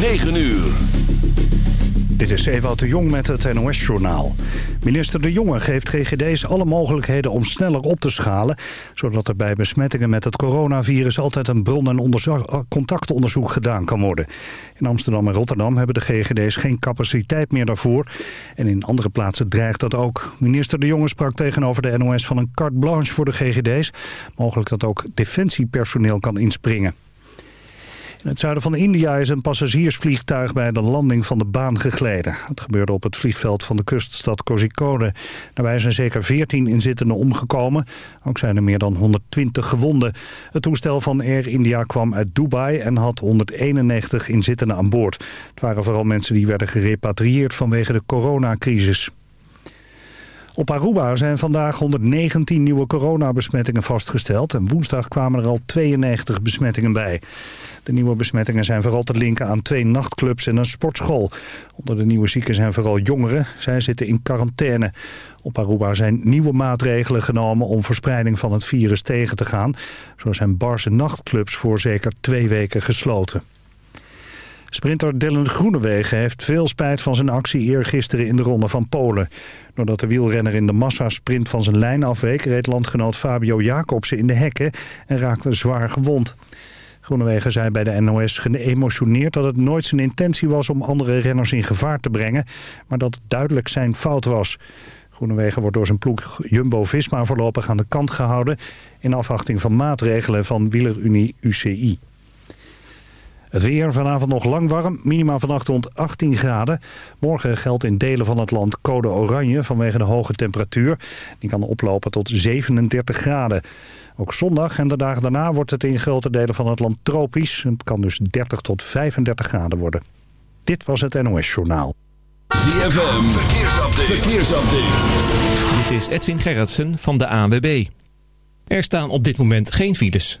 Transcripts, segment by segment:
9 uur. Dit is Ewout de Jong met het NOS-journaal. Minister De Jonge geeft GGD's alle mogelijkheden om sneller op te schalen... zodat er bij besmettingen met het coronavirus altijd een bron- en contactonderzoek gedaan kan worden. In Amsterdam en Rotterdam hebben de GGD's geen capaciteit meer daarvoor. En in andere plaatsen dreigt dat ook. Minister De Jonge sprak tegenover de NOS van een carte blanche voor de GGD's. Mogelijk dat ook defensiepersoneel kan inspringen. In het zuiden van India is een passagiersvliegtuig bij de landing van de baan gegleden. Het gebeurde op het vliegveld van de kuststad Kozhikode. Daarbij zijn zeker 14 inzittenden omgekomen. Ook zijn er meer dan 120 gewonden. Het toestel van Air India kwam uit Dubai en had 191 inzittenden aan boord. Het waren vooral mensen die werden gerepatrieerd vanwege de coronacrisis. Op Aruba zijn vandaag 119 nieuwe coronabesmettingen vastgesteld... en woensdag kwamen er al 92 besmettingen bij. De nieuwe besmettingen zijn vooral te linken aan twee nachtclubs en een sportschool. Onder de nieuwe zieken zijn vooral jongeren. Zij zitten in quarantaine. Op Aruba zijn nieuwe maatregelen genomen om verspreiding van het virus tegen te gaan. Zo zijn bars en nachtclubs voor zeker twee weken gesloten. Sprinter Dylan Groenewegen heeft veel spijt van zijn actie eergisteren in de Ronde van Polen. Doordat de wielrenner in de massasprint van zijn lijn afweek... reed landgenoot Fabio Jacobsen in de hekken en raakte zwaar gewond. Groenewegen zei bij de NOS geëmotioneerd dat het nooit zijn intentie was om andere renners in gevaar te brengen, maar dat het duidelijk zijn fout was. Groenewegen wordt door zijn ploeg Jumbo-Visma voorlopig aan de kant gehouden in afwachting van maatregelen van wielerunie UCI. Het weer vanavond nog lang warm, minima vannacht rond 18 graden. Morgen geldt in delen van het land code oranje vanwege de hoge temperatuur. Die kan oplopen tot 37 graden. Ook zondag en de dagen daarna wordt het in grote delen van het land tropisch. Het kan dus 30 tot 35 graden worden. Dit was het NOS Journaal. ZFM, verkeersupdate. verkeersupdate. Dit is Edwin Gerritsen van de ANWB. Er staan op dit moment geen files.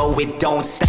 Know it don't stop.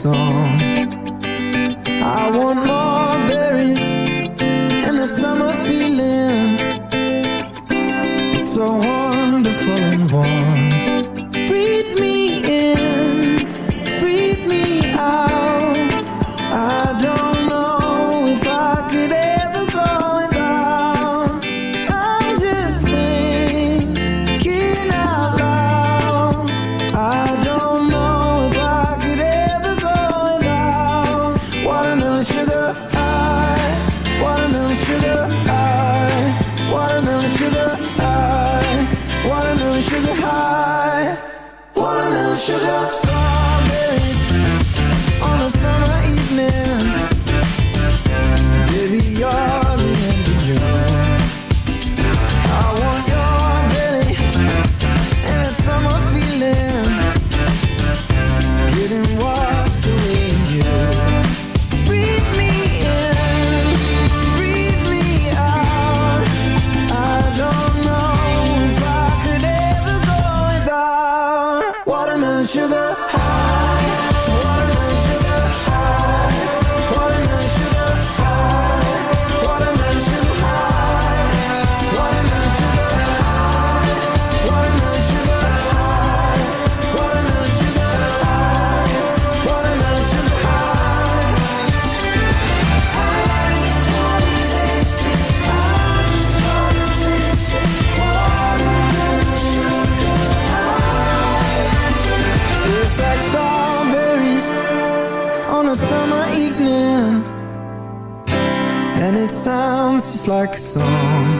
song. Like a song.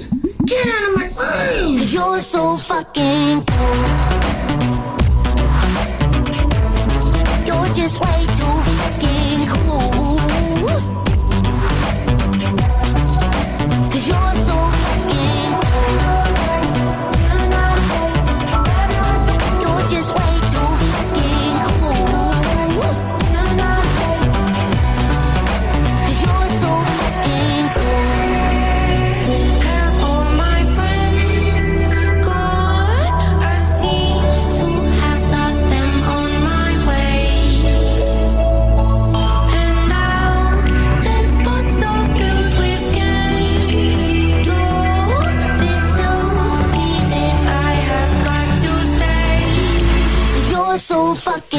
Get out of my room! Cause you're so fucking cool. fuck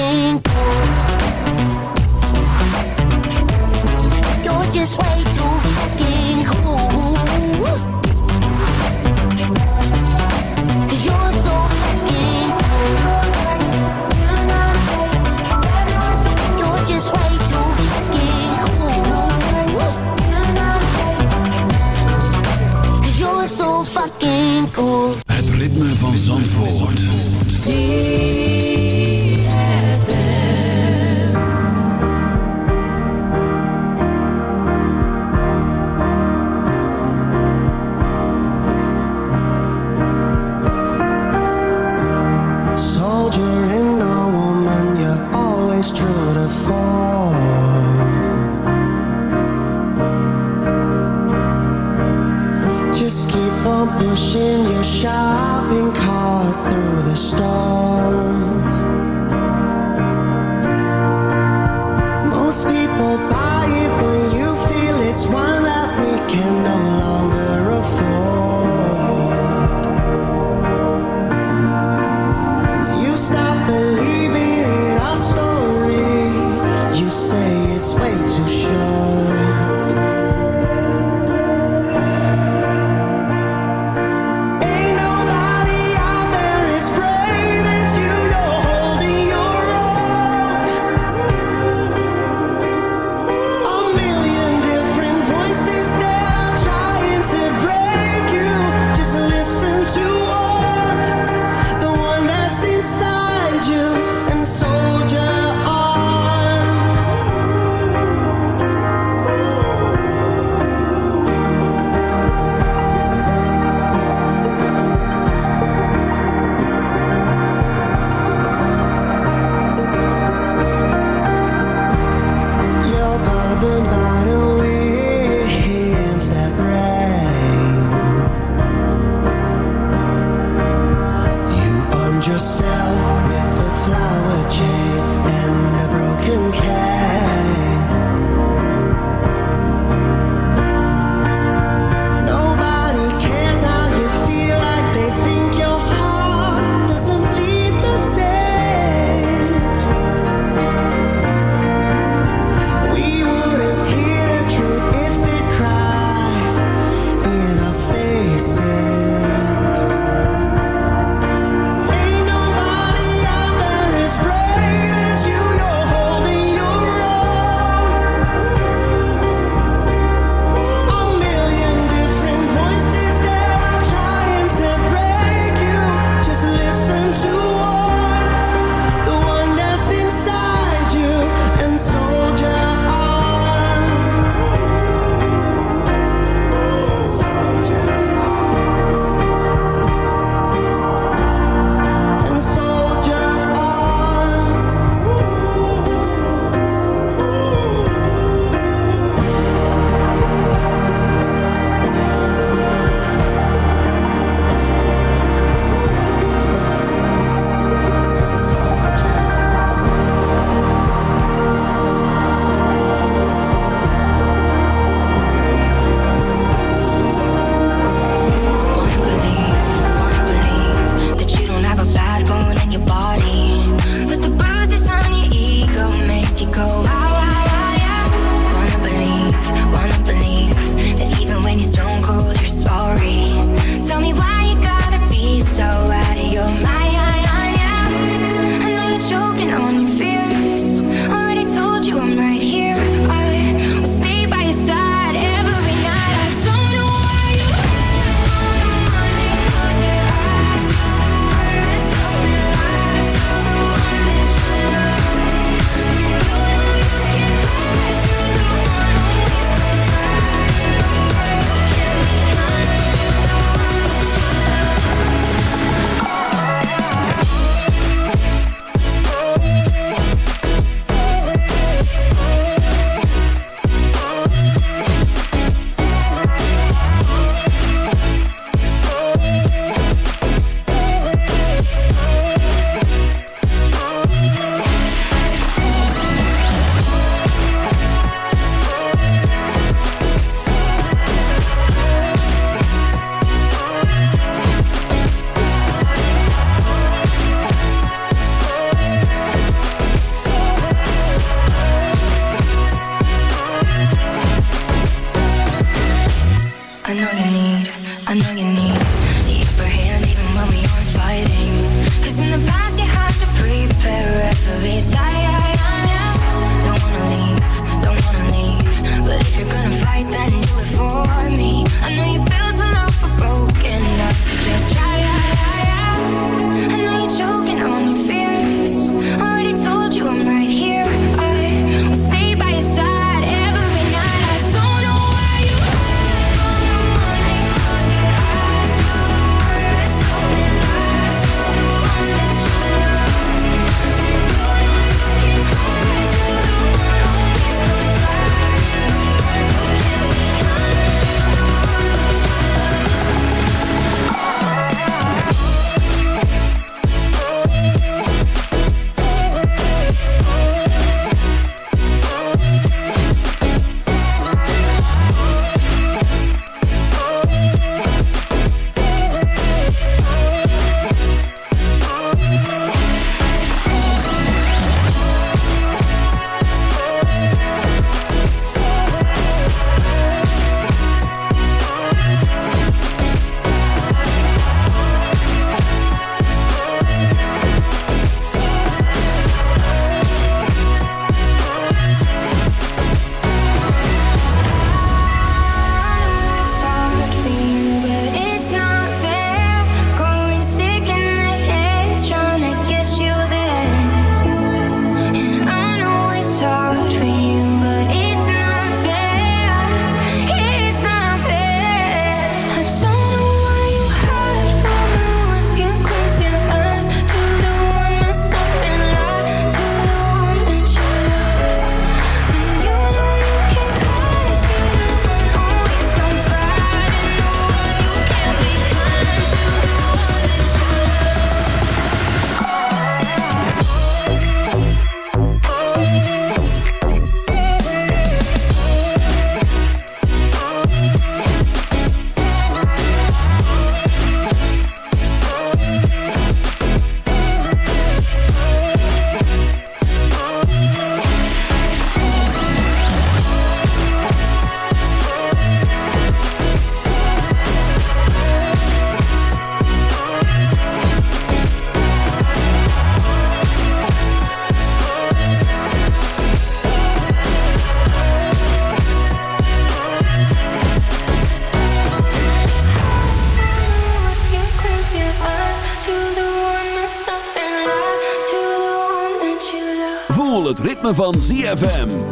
van ZFM.